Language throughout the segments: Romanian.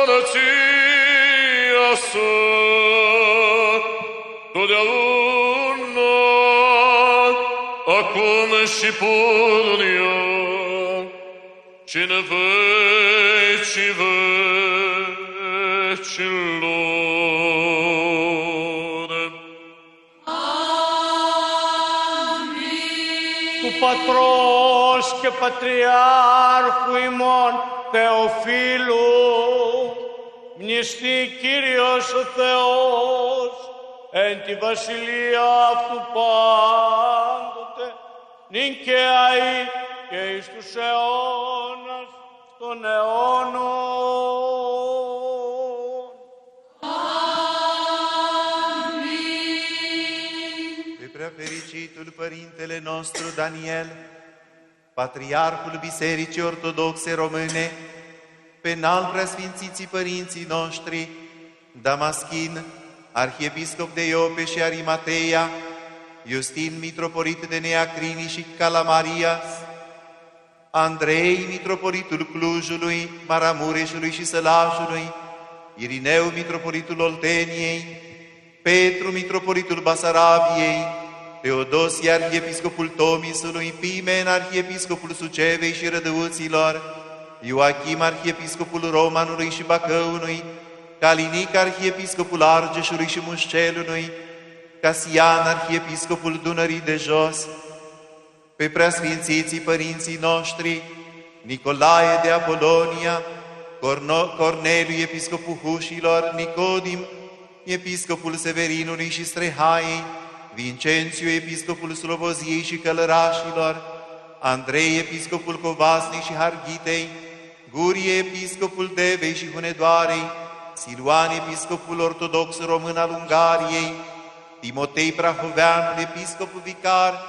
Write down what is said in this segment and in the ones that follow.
împărăția să totdeauna, acum și purunia și în vecii vecilor. Amin. Cu patroș că patriarhul Imon Teofilul μνηστή Κύριος ο Θεός, εν τη βασιλεία αυτού πάντοτε, νυν και αεί και εις τους αιώνας των αιώνων. pe prea fericitul Părintele nostru Daniel, Patriarhul Bisericii Ortodoxe Române, pe înalt preasfințiții părinții noștri, Damaschin, Arhiepiscop de Iope și Arimateia, Justin, Mitropolit de Neacrini și Calamarias, Andrei, Mitropolitul Clujului, Maramureșului și Sălajului, Irineu, Mitropolitul Olteniei, Petru, Mitropolitul Basarabiei, Teodosie, Arhiepiscopul Tomisului, Pimen, Arhiepiscopul Sucevei și Rădăuților, Ioachim, Arhiepiscopul Romanului și Bacăului, Calinic, Arhiepiscopul Argeșului și Mușcelului, Casian, Arhiepiscopul Dunării de Jos, pe preasfințiții părinții noștri, Nicolae de Apolonia, Corno- Corneliu, episcopul Hușilor, Nicodim, episcopul Severinului și Strehaiei, Vincențiu, episcopul Sloboziei și Călărașilor, Andrei, episcopul Covasnei și Harghitei, Gurie, episcopul Devei și Hunedoarei, Siluan, episcopul ortodox român al Ungariei, Timotei Prahoveanul, episcopul vicar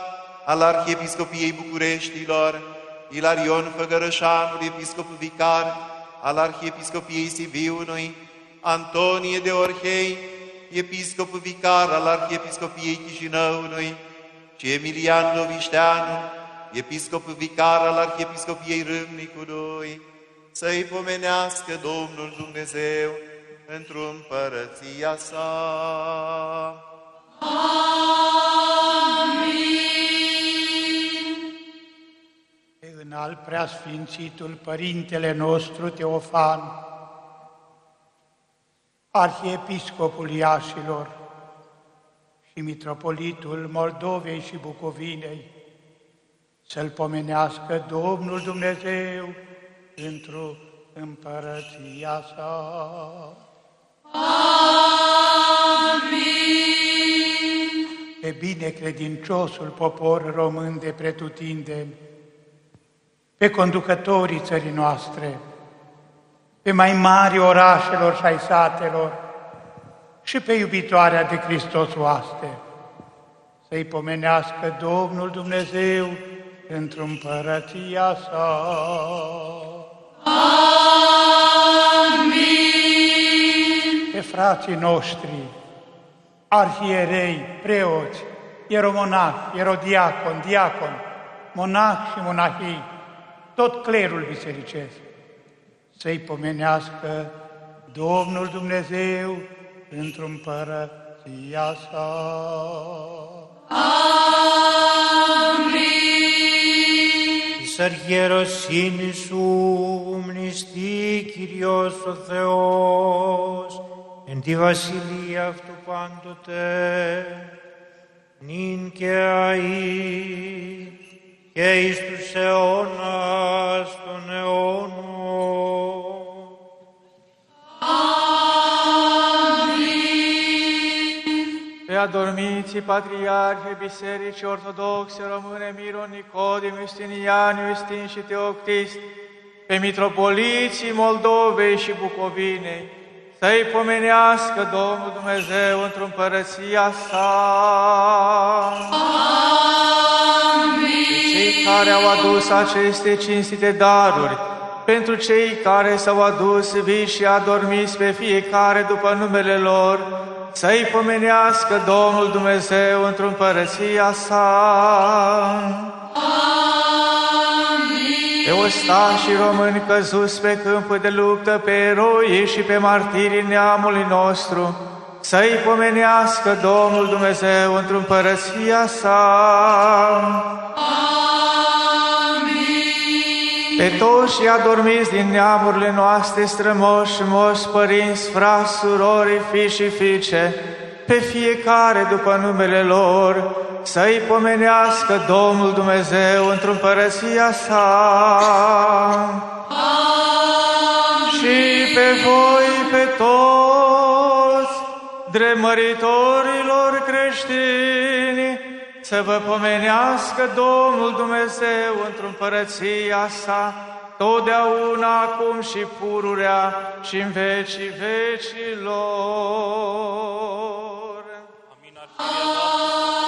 al Arhiepiscopiei Bucureștilor, Ilarion Făgărășanul, episcopul vicar al Arhiepiscopiei Siviului, Antonie de Orhei, episcopul vicar al Arhiepiscopiei Chișinăului, și Emilian Lovișteanu, episcopul vicar al Arhiepiscopiei Râmnicului, să-i pomenească Domnul Dumnezeu într-o împărăția sa. Pe înalt preasfințitul Părintele nostru Teofan, Arhiepiscopul Iașilor și Mitropolitul Moldovei și Bucovinei, să-L pomenească Domnul Dumnezeu într-o împărăția sa. Pe binecredinciosul popor român de pretutindeni, pe conducătorii țării noastre, pe mai mari orașelor și ai satelor și pe iubitoarea de Hristos oaste, să-i pomenească Domnul Dumnezeu într-o împărăția sa. Amin. Pe frații noștri, arhierei, preoți, ieromonahi, ierodiacon, diacon, monahi și monahii, tot clerul bisericesc, să-i pomenească Domnul Dumnezeu într-un părăția sa. Amin. Αρχιεροσύνη σου μνηστεί Κύριος ο Θεός εν τη βασιλεία αυτού πάντοτε νυν και αεί και εις τους αιώνας των αιώνων. Adormiții patriarhe Bisericii Ortodoxe Române Miron Nicodim, Justinian, Justin și Teoctist, pe mitropoliții Moldovei și Bucovinei, să-i pomenească Domnul Dumnezeu într-o împărăția sa. Pe cei care au adus aceste cinstite daruri, pentru cei care s-au adus vii și adormiți pe fiecare după numele lor, să-i pomenească Domnul Dumnezeu într-o împărăția sa. Pe ostașii români căzuți pe câmpul de luptă, pe eroi și pe martirii neamului nostru, să-i pomenească Domnul Dumnezeu într-o împărăția sa. Pe toți și adormiți din neamurile noastre strămoși, moși, părinți, frați, surori, fii și fiice, pe fiecare după numele lor, să-i pomenească Domnul Dumnezeu într-o împărăția sa. Și pe voi, pe toți, dremăritorilor creștini, să vă pomenească Domnul Dumnezeu într-o împărăția sa, totdeauna, acum și pururea și în vecii vecilor. Amin. Ar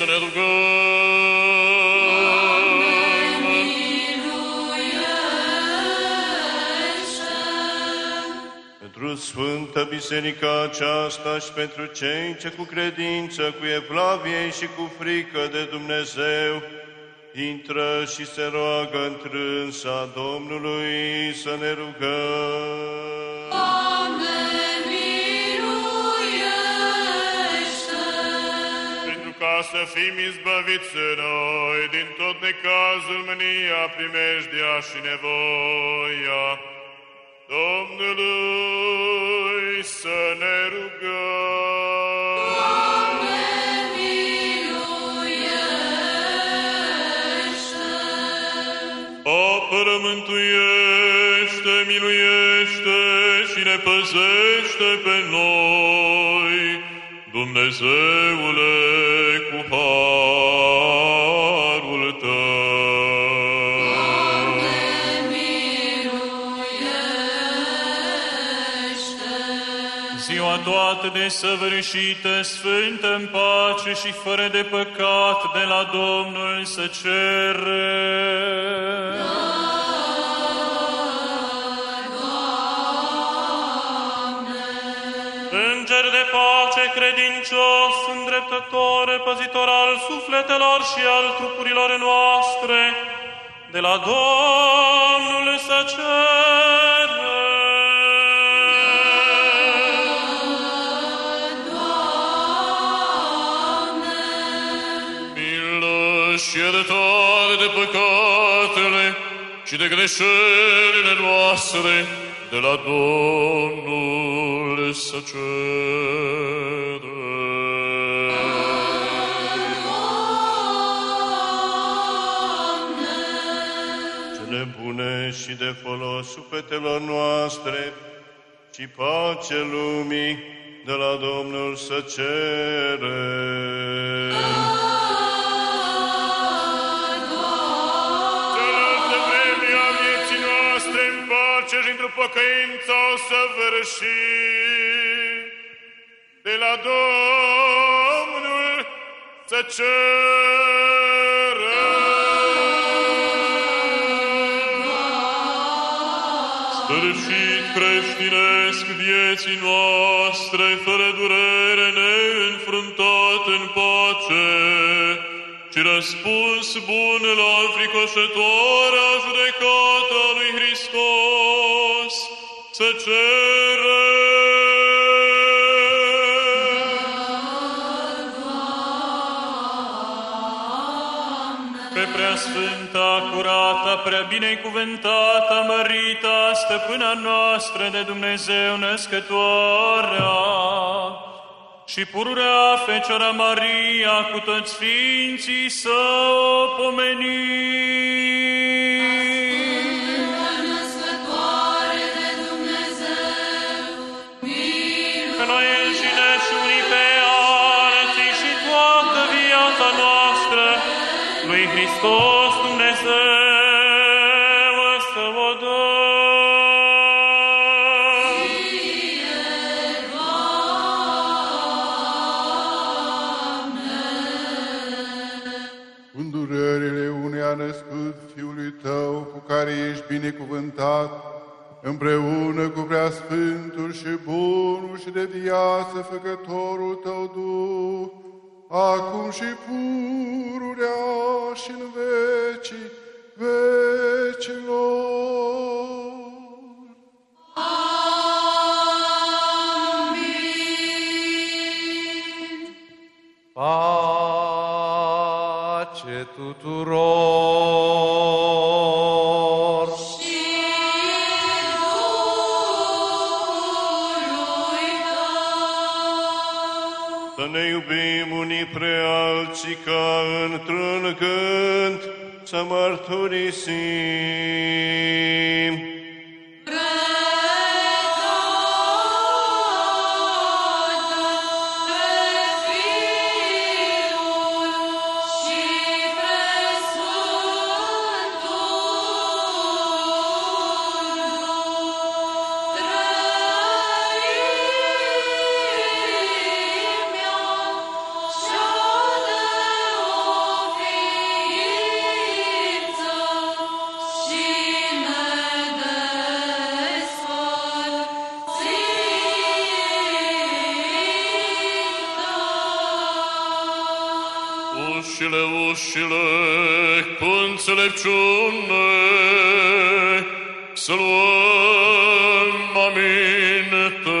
să ne rugăm. Pentru Sfântă Biserica aceasta și pentru cei ce cu credință, cu evlavie și cu frică de Dumnezeu, intră și se roagă întrânsa Domnului să ne rugăm. fim izbăviți noi din tot necazul, mânia, primejdia și nevoia. Domnului să ne rugăm. Doamne, miluiește! Apără, mântuiește, miluiește și ne păzește pe noi, Dumnezeule! Ziua toată desăvârșită, sfântă în pace și fără de păcat de la Domnul să cere. Înger de pace, credincios, îndreptător, păzitor al sufletelor și al trupurilor noastre, de la Domnul să cere. Și iertare de păcatele și de greșelile noastre de la Domnul să cere. cele bune și de folos sufletelor noastre și pace lumii de la Domnul să cere. Cealaltă pace și într-o păcăință o să vârși. De la Domnul să ceră. Stărășit creștinesc vieții noastre, fără durere, neînfruntat în pace, ci răspuns bun la fricoșătoarea judecată a lui Hristos, să cere. Pe prea sfânta, curată, prea binecuvântată, mărita, stăpâna noastră de Dumnezeu născătoarea și pururea Fecioara Maria cu toți Sfinții să o pomenim. Binecuvântat, împreună cu preasfântul și bunul și de viață făcătorul Ușile, ușile, cu înțelepciune, să luăm aminte.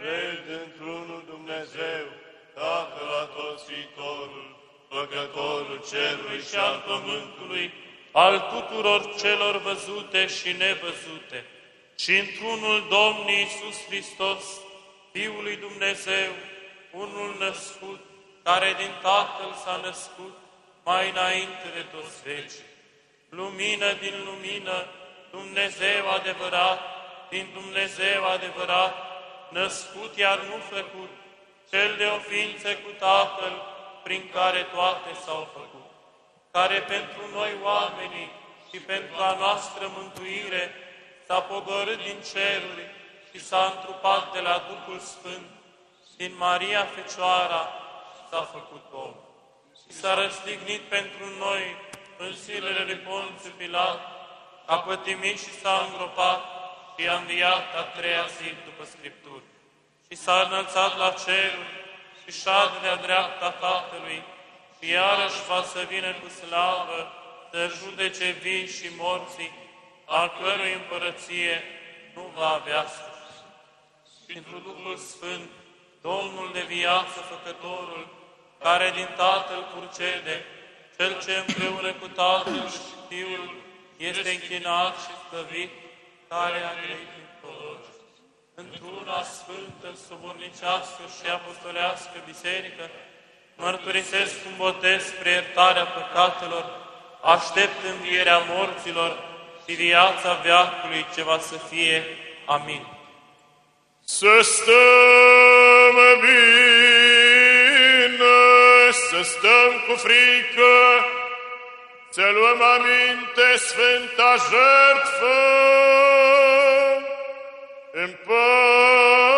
Cred într-unul Dumnezeu, Tatăl Atotviitorul, Făcătorul cerului și al pământului, al tuturor celor văzute și nevăzute, și într-unul Domnul Iisus Hristos, Fiul lui Dumnezeu, unul născut, care din Tatăl s-a născut mai înainte de toți vecii, lumină din lumină, Dumnezeu adevărat, din Dumnezeu adevărat, născut iar nu făcut, cel de o ființă cu Tatăl, prin care toate s-au făcut, care pentru noi oamenii și pentru a noastră mântuire s-a pogorât din ceruri și s-a întrupat de la Duhul Sfânt, din Maria Fecioara s-a făcut om și s-a răstignit pentru noi în zilele lui Ponțiu Pilat, a pătimit și s-a îngropat și a înviat a treia zi după Scripturi și s-a înălțat la cerul și șade de-a dreapta Tatălui și iarăși va să vină cu slavă să judece vii și morții, al cărui împărăție nu va avea sfârșit. Pentru Duhul Sfânt, Domnul de viață, Făcătorul, care din Tatăl purcede, Cel ce împreună cu Tatăl și Fiul este închinat și slăvit, care a grăit din toți. Într-una sfântă, sobornicească și apostolească biserică, mărturisesc un botez spre iertarea păcatelor, aștept învierea morților și viața veacului ce va să fie. Amin. Să stăm bine, să stăm cu frică, să luăm aminte Sfânta jertfă în pace.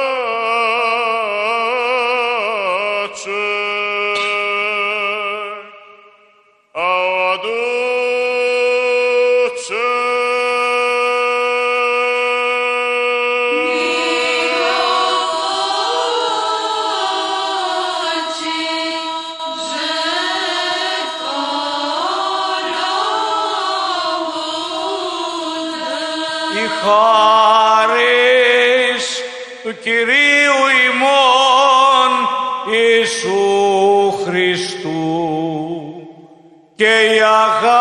Και η αγάπη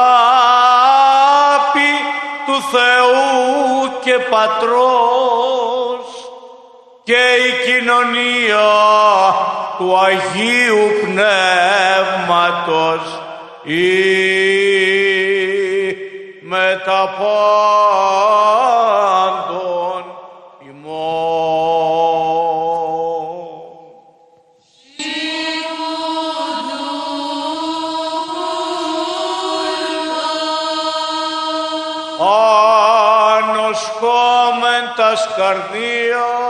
του Θεού και Πατρός και η κοινωνία του Αγίου Πνεύματος ή με καρδίας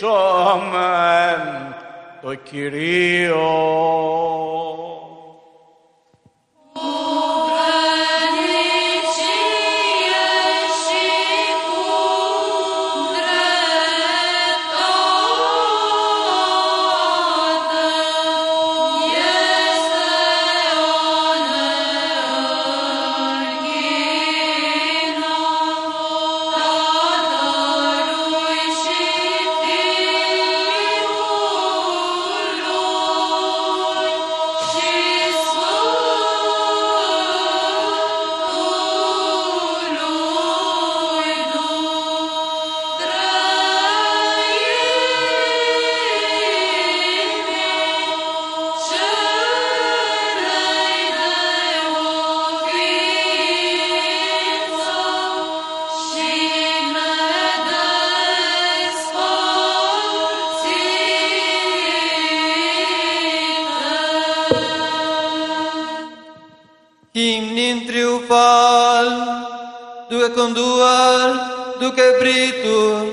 ευχαριστήσομεν το Κυρίο. kënduar, duke pritur,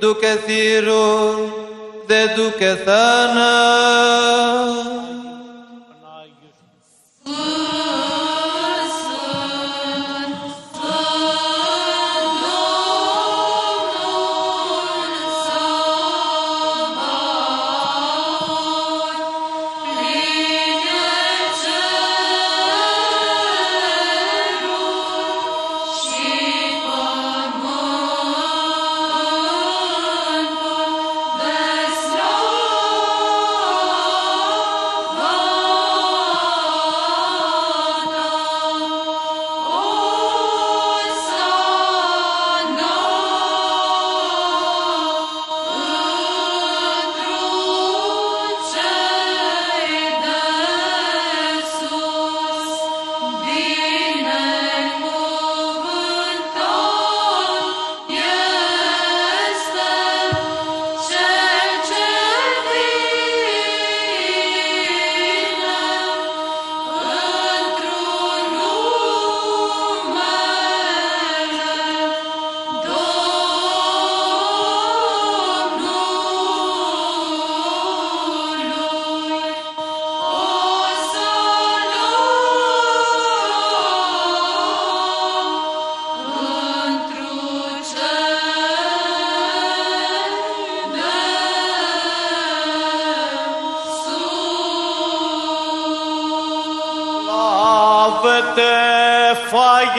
duke thirur dhe duke thënë.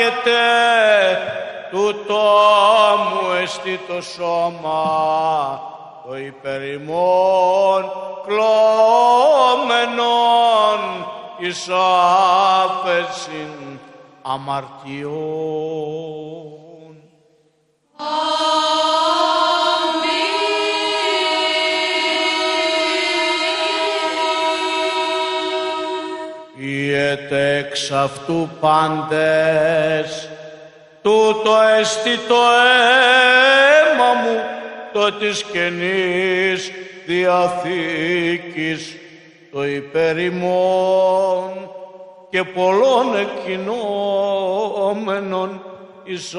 Φάγετε τούτο μου εστί το σώμα το υπερημών κλώμενον εις άφεσιν αμαρτιών. Εξ αυτού πάντες, τούτο εστί το αίμα μου, το της Καινής Διαθήκης, το υπερημών και πολλών εκκοινόμενων εις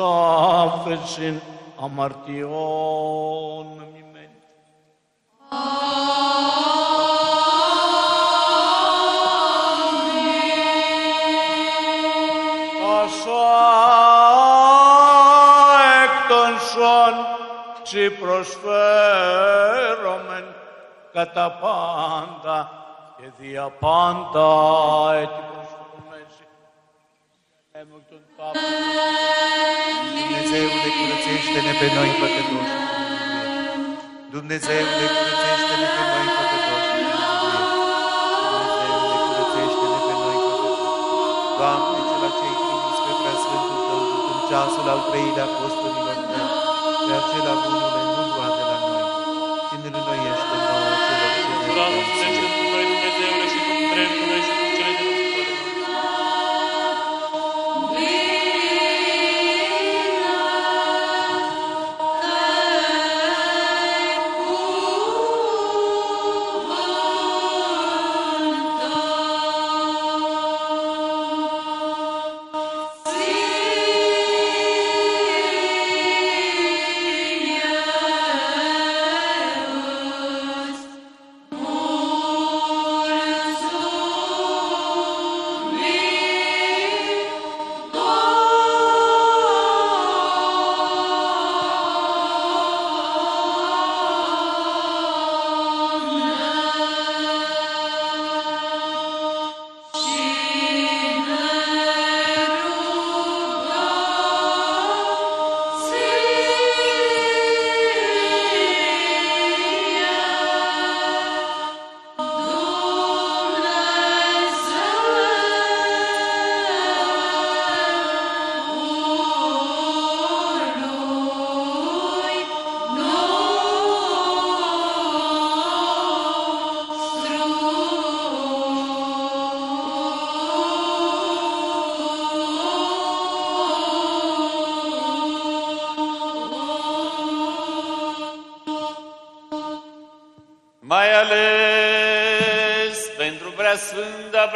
άφεσιν αμαρτιών. των σών τσι προσφέρομεν κατά πάντα και δια πάντα έτσι προσφέρομεσαι. Έμω τον τάπο. Dumnezeule, curățește-ne pe noi păcătoși. Dumnezeule, curățește-ne pe noi păcătoși. Dumnezeule, curățește-ne pe noi păcătoși. Doamne, cel ce ai trimis pe preasfântul Tău Duh în ceasul al treilea posturilor Tău, pe acela bunule nu lua de la noi, ci ne înnoiește nouă celor ce ne Curat rugăm să ție. cu noi, Dumnezeule, și cu dreptul noi și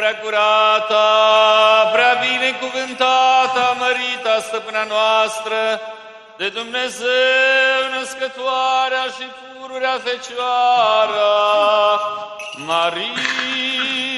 prea curată, prea binecuvântată, mărita stăpâna noastră, de Dumnezeu născătoarea și pururea Fecioară, Maria.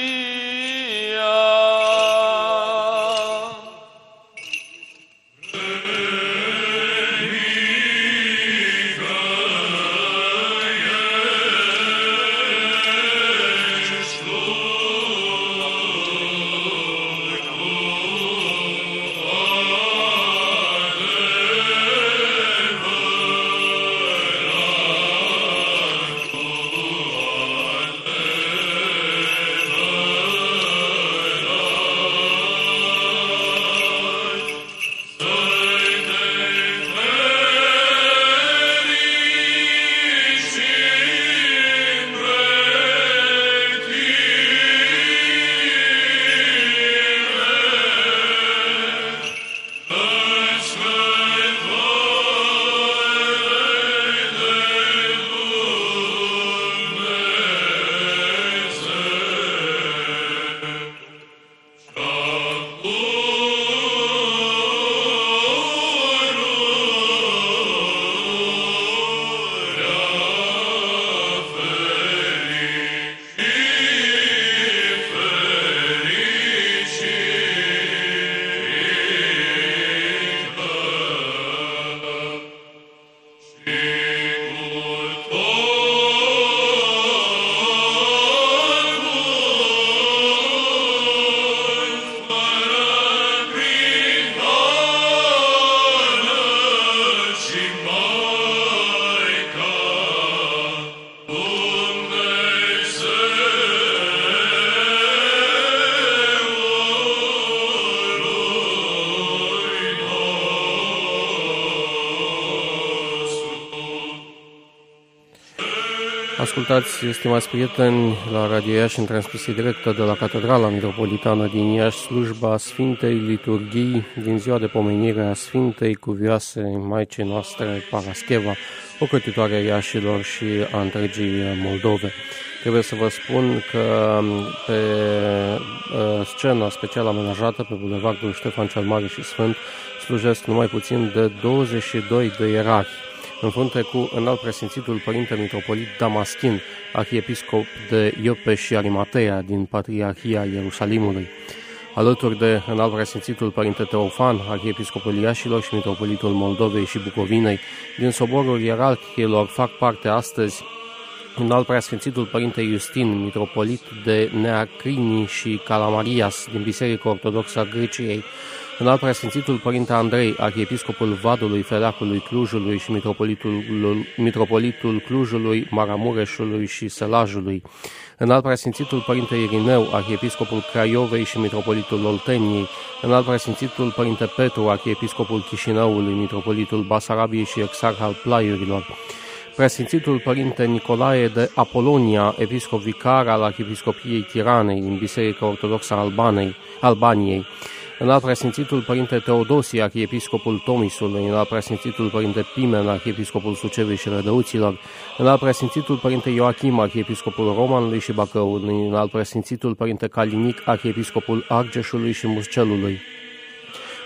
Ascultați, stimați prieteni, la Radio Iași în transmisie directă de la Catedrala Metropolitană din Iași, slujba Sfintei Liturghii din ziua de pomenire a Sfintei Cuvioase Maicii noastre Parascheva, ocrotitoarea Iașilor și a întregii Moldove. Trebuie să vă spun că pe uh, scena special amenajată pe Bulevardul Ștefan cel Mare și Sfânt slujesc numai puțin de 22 de ierarhi în frunte cu înalt presințitul Părinte Mitropolit Damaschin, arhiepiscop de Iope și Arimatea din Patriarhia Ierusalimului. Alături de înalt presințitul Părinte Teofan, arhiepiscopul Iașilor și Mitropolitul Moldovei și Bucovinei, din soborul ierarhilor fac parte astăzi înalt preasfințitul Părinte Justin, mitropolit de Neacrini și Calamarias din Biserica Ortodoxă a Greciei, înalt preasfințitul Părinte Andrei, arhiepiscopul Vadului, Fereacului, Clujului și mitropolitul, mitropolitul Clujului, Maramureșului și Sălajului, înalt preasfințitul Părinte Irineu, arhiepiscopul Craiovei și mitropolitul Olteniei, înalt preasfințitul Părinte Petru, arhiepiscopul Chișinăului, mitropolitul Basarabiei și exarh al Plaiurilor, Preasfințitul Părinte Nicolae de Apolonia, episcop vicar al Arhiepiscopiei Tiranei din Biserica Ortodoxă Albanei, Albaniei, înalt preasfințitul Părinte Teodosie, Arhiepiscopul Tomisului, înalt preasfințitul Părinte Pimen, Arhiepiscopul Sucevei și Rădăuților, înalt preasfințitul Părinte Ioachim, Arhiepiscopul Romanului și Bacăului, înalt preasfințitul Părinte Calinic, Arhiepiscopul Argeșului și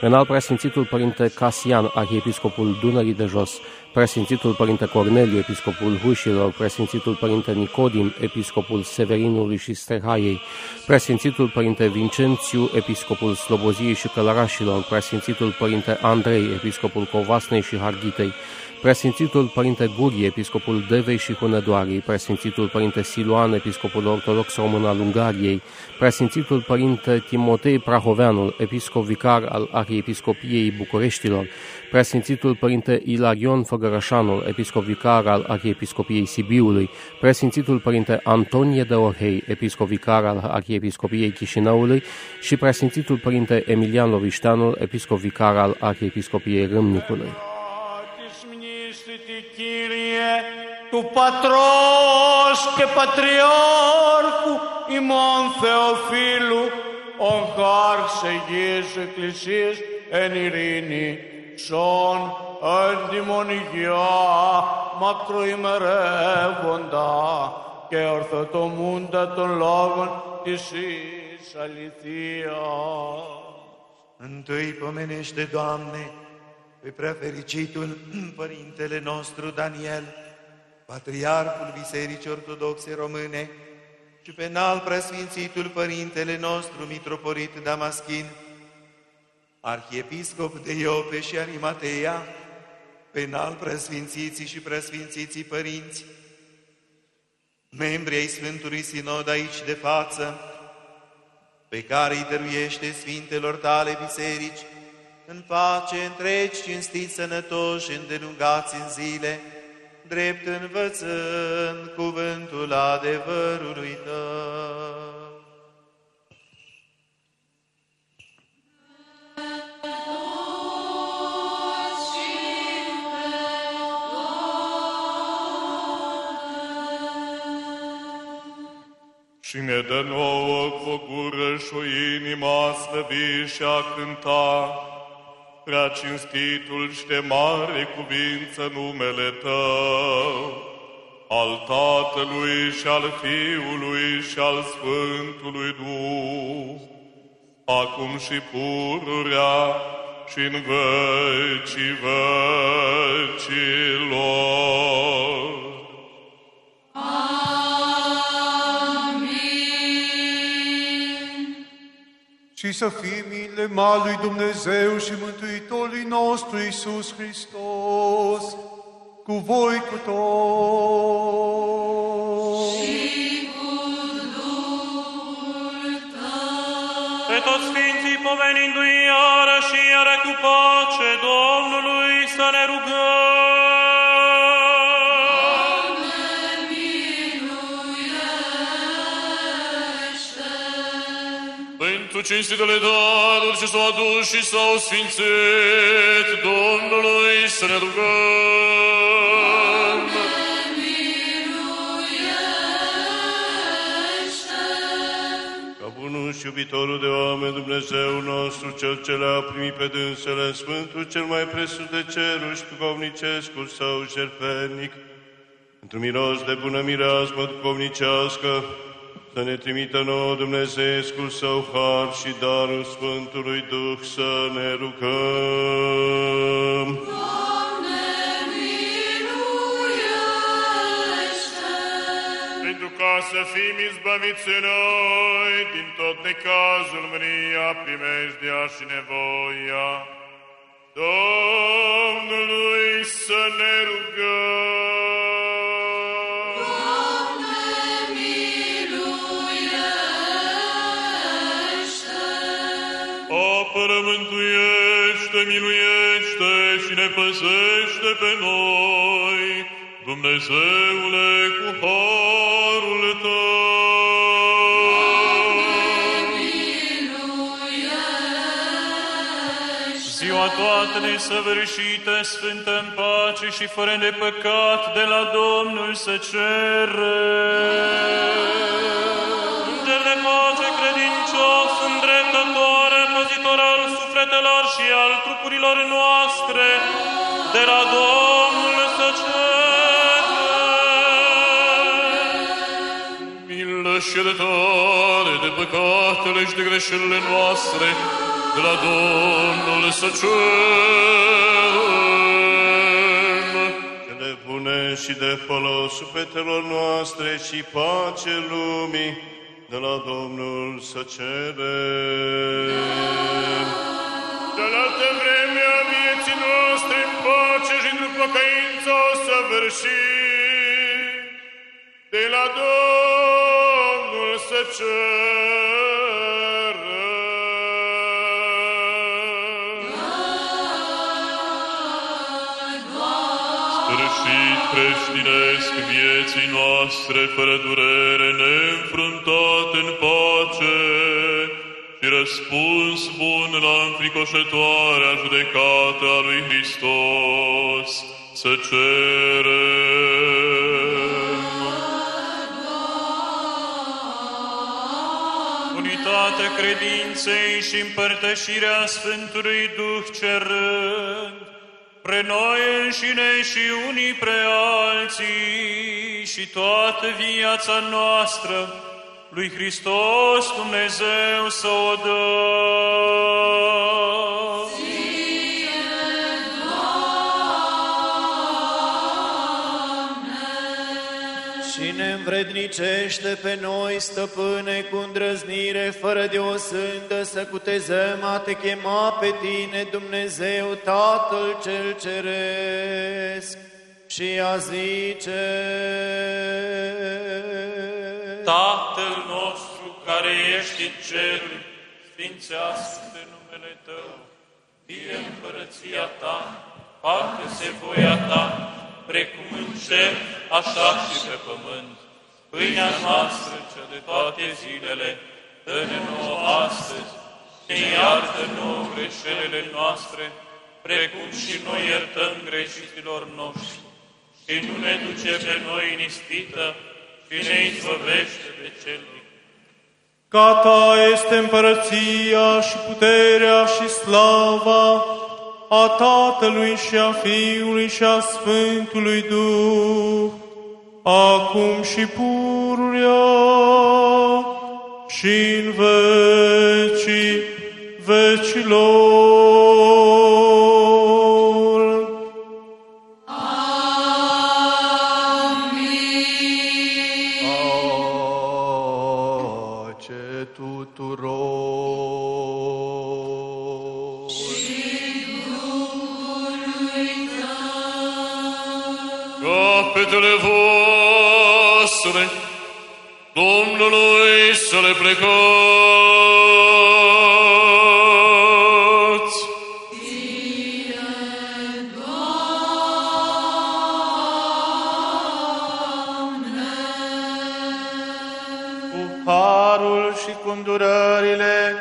Muscelului, înalt preasfințitul Părinte Casian, Arhiepiscopul Dunării de Jos, preasfințitul Părinte Corneliu, Episcopul Hușilor, preasfințitul Părinte Nicodim, Episcopul Severinului și Sterhaiei, preasfințitul Părinte Vincențiu, Episcopul Sloboziei și Călărașilor, preasfințitul Părinte Andrei, Episcopul Covasnei și Harghitei, Preasfințitul Părinte Gurie, Episcopul Devei și Hunedoarei, Preasfințitul Părinte Siluan, Episcopul Ortodox Român al Ungariei, Preasfințitul Părinte Timotei Prahoveanul, Episcop Vicar al Arhiepiscopiei Bucureștilor, Preasfințitul Părinte Ilarion Făgărășanul, Episcop Vicar al Arhiepiscopiei Sibiului, Preasfințitul Părinte Antonie de Orhei, Episcop Vicar al Arhiepiscopiei Chișinăului și Preasfințitul Părinte Emilian Lovișteanul, Episcop Vicar al Arhiepiscopiei Râmnicului. τη Κύριε του Πατρός και Πατριάρχου ημών Θεοφίλου ον χάρ σε γης εκκλησίας εν ειρήνη ψών εν τιμον υγειά μακροημερεύοντα και ορθοτομούντα των λόγων της εις αληθείας. Εν το υπομενέστε, Doamne, pe prea fericitul Părintele nostru Daniel, Patriarhul Bisericii Ortodoxe Române și pe înalt preasfințitul Părintele nostru, Mitropolit Damaschin, Arhiepiscop de Iope și Arimatea, pe înalt preasfințiții și preasfințiții părinți, membri ai Sfântului Sinod aici de față, pe care îi dăruiește Sfintelor tale biserici, în pace, întregi, cinstiți, sănătoși, îndelungați în zile, drept învățând cuvântul adevărului tău. Și ne dă nouă cu o gură și o inimă a slăvi și a cânta, prea cinstitul și de mare cuvință numele Tău, al Tatălui și al Fiului și al Sfântului Duh, acum și pururea și în vecii vecilor. Și să fie milema lui Dumnezeu și Mântuitorului nostru Iisus Hristos, cu voi cu toți. Pe toți Sfinții pomenindu-i iară și iară cu pace Domnului să ne rugăm. cinstitele daruri ce s-au adus și s-au sfințit, Domnului să ne rugăm. Ca bunul și iubitorul de oameni, Dumnezeu nostru, Cel ce le-a primit pe dânsele în Sfântul, Cel mai presus de ceruri și duhovnicescul Său jertfernic, într-un miros de bună mireasmă duhovnicească, să ne trimită nouă Dumnezeescul Său har și darul Sfântului Duh să ne rugăm. Pentru ca să fim izbăviți noi din tot necazul, mânia, primejdia și nevoia, Domnului să ne rugăm. Ne păzește pe noi, Dumnezeule, cu harul Tău. Ziua toată nesăvârșită, sfântă în pace și fără de păcat, de la Domnul să cere. Înger iertare de păcatele și de greșelile noastre, de la Domnul să cerem. Cele bune și de folos sufletelor noastre și pace lumii, de la Domnul să cerem. De la altă vreme a vieții noastre în pace și după căință o să vârșim. De la Domnul să Sfârșit creștinesc vieții noastre fără durere, neînfruntat în pace și răspuns bun la înfricoșătoarea judecată a lui Hristos, să cerem. Unitatea credinței și împărtășirea Sfântului Duh cerând, pre noi înșine și unii pre alții și toată viața noastră lui Hristos Dumnezeu să o dăm. Și ne învrednicește pe noi, stăpâne, cu îndrăznire, fără de o sândă, să cutezăm a te chema pe tine, Dumnezeu, Tatăl cel Ceresc, și a zice... Tatăl nostru care ești în ceruri, sfințească numele Tău, fie împărăția Ta, facă-se voia Ta, precum în cer, așa și pe pământ. Pâinea noastră, cea de toate zilele, dă-ne nouă astăzi, ne iartă nouă greșelile noastre, precum și noi iertăm greșiților noștri. Și nu ne duce pe noi în ispită, și ne izbăvește de cel din Ca ta este împărăția și puterea și slava a Tatălui și a Fiului și a Sfântului Duh, acum și pururea și în vecii vecilor. Pace tuturor. Capetele voastre, Domnului să le plecați. cu harul și cu îndurările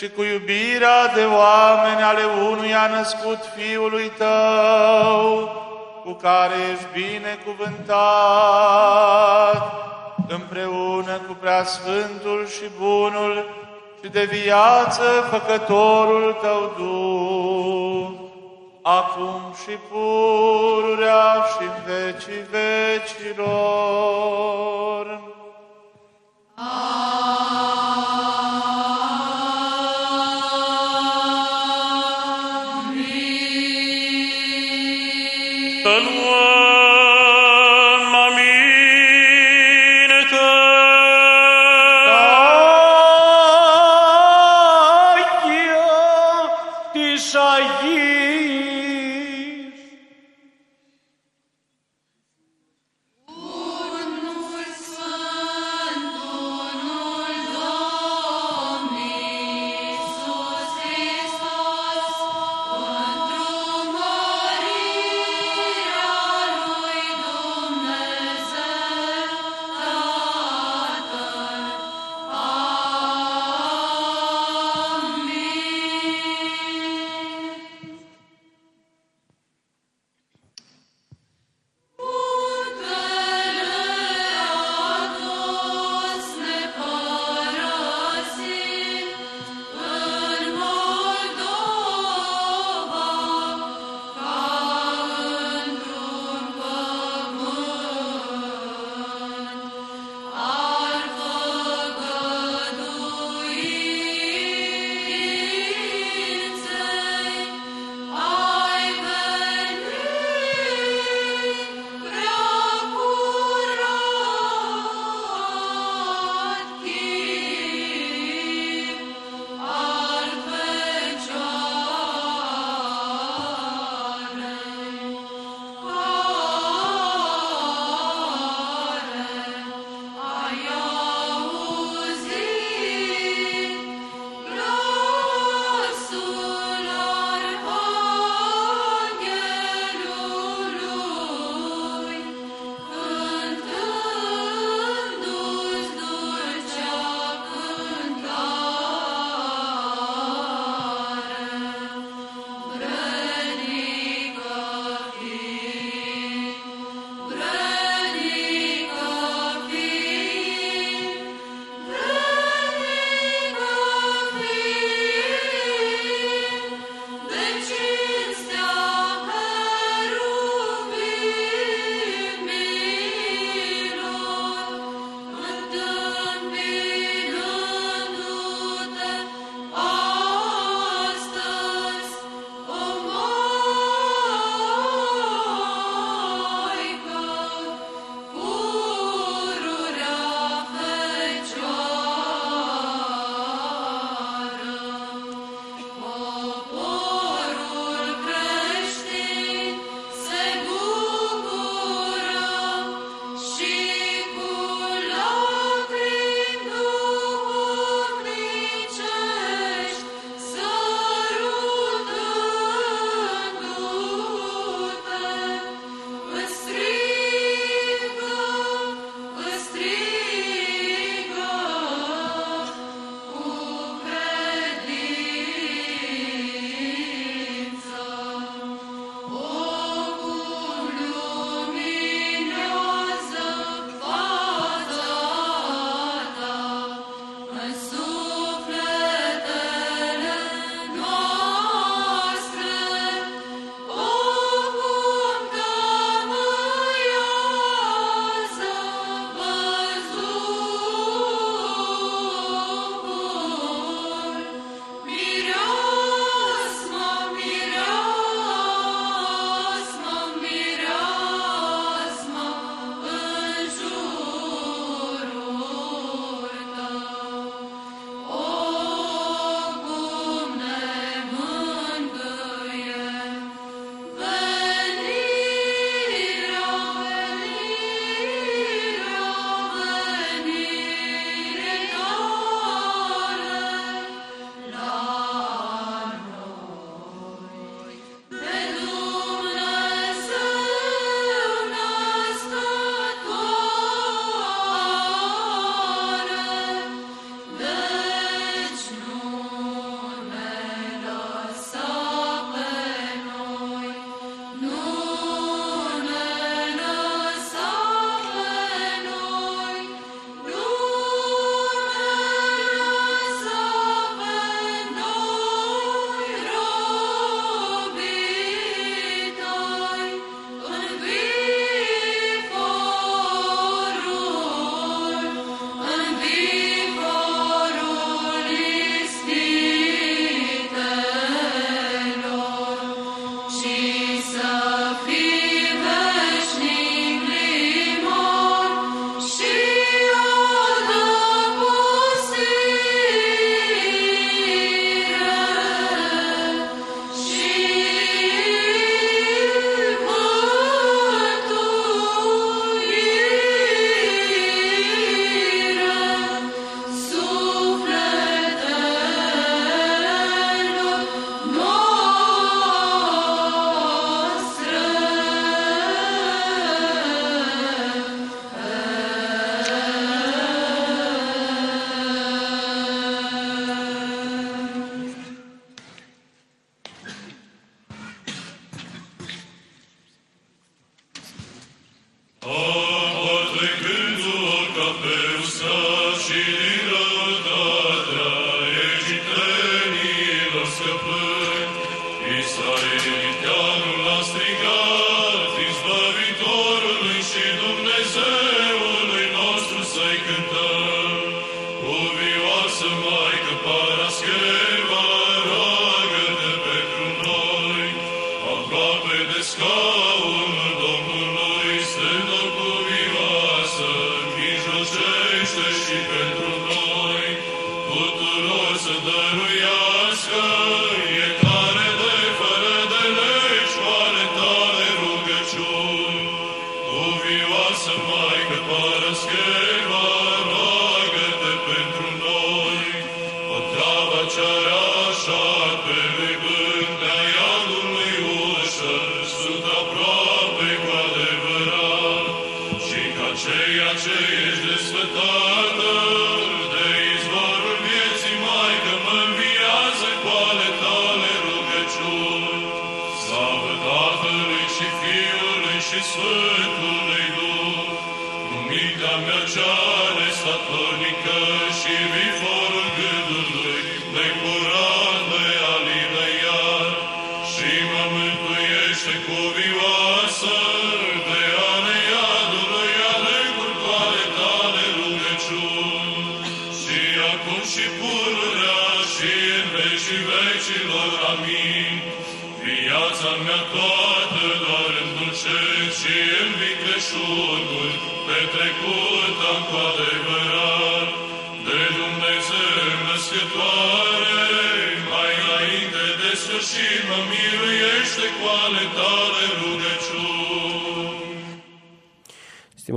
și cu iubirea de oameni ale unuia născut Fiului Tău, cu care ești binecuvântat, împreună cu Preasfântul și Bunul și de viață făcătorul tău Duh, acum și pururea și în vecii vecilor.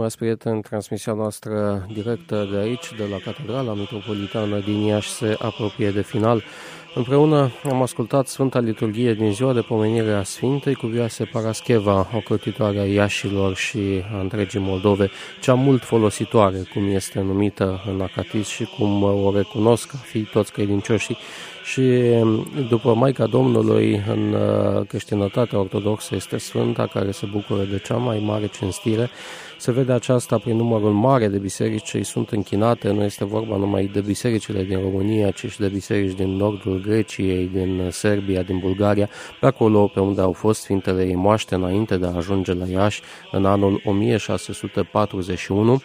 Stimați prieteni, transmisia noastră directă de aici, de la Catedrala Metropolitană din Iași, se apropie de final. Împreună am ascultat Sfânta Liturghie din ziua de pomenire a Sfintei Cuvioase Parascheva, ocrotitoare a Iașilor și a întregii Moldove, cea mult folositoare, cum este numită în acatis și cum o recunosc ca fi toți credincioșii și după Maica Domnului în uh, creștinătatea ortodoxă este Sfânta care se bucură de cea mai mare cinstire. Se vede aceasta prin numărul mare de biserici ce îi sunt închinate. Nu este vorba numai de bisericile din România, ci și de biserici din nordul Greciei, din Serbia, din Bulgaria, pe acolo pe unde au fost Sfintele ei moaște înainte de a ajunge la Iași în anul 1641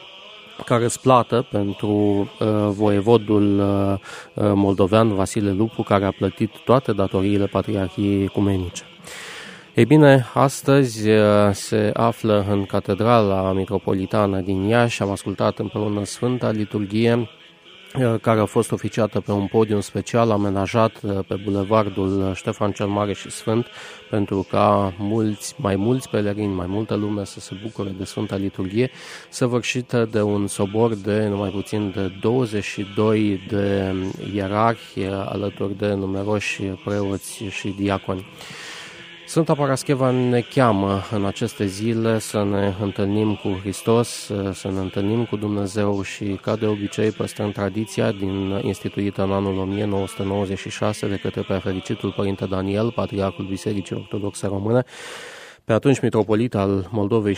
ca răsplată pentru uh, voievodul uh, uh, moldovean Vasile Lupu, care a plătit toate datoriile Patriarhiei Ecumenice. Ei bine, astăzi uh, se află în Catedrala Metropolitană din Iași, am ascultat împreună Sfânta Liturghie, care a fost oficiată pe un podium special amenajat pe bulevardul Ștefan cel Mare și Sfânt pentru ca mulți, mai mulți pelerini, mai multă lume să se bucure de Sfânta Liturghie, săvârșită de un sobor de numai puțin de 22 de ierarhi alături de numeroși preoți și diaconi. Sfânta Parascheva ne cheamă în aceste zile să ne întâlnim cu Hristos, să ne întâlnim cu Dumnezeu și, ca de obicei, păstrăm tradiția din instituită în anul 1996 de către prefericitul Părinte Daniel, Patriarhul Bisericii Ortodoxe Române, pe atunci mitropolit al Moldovei și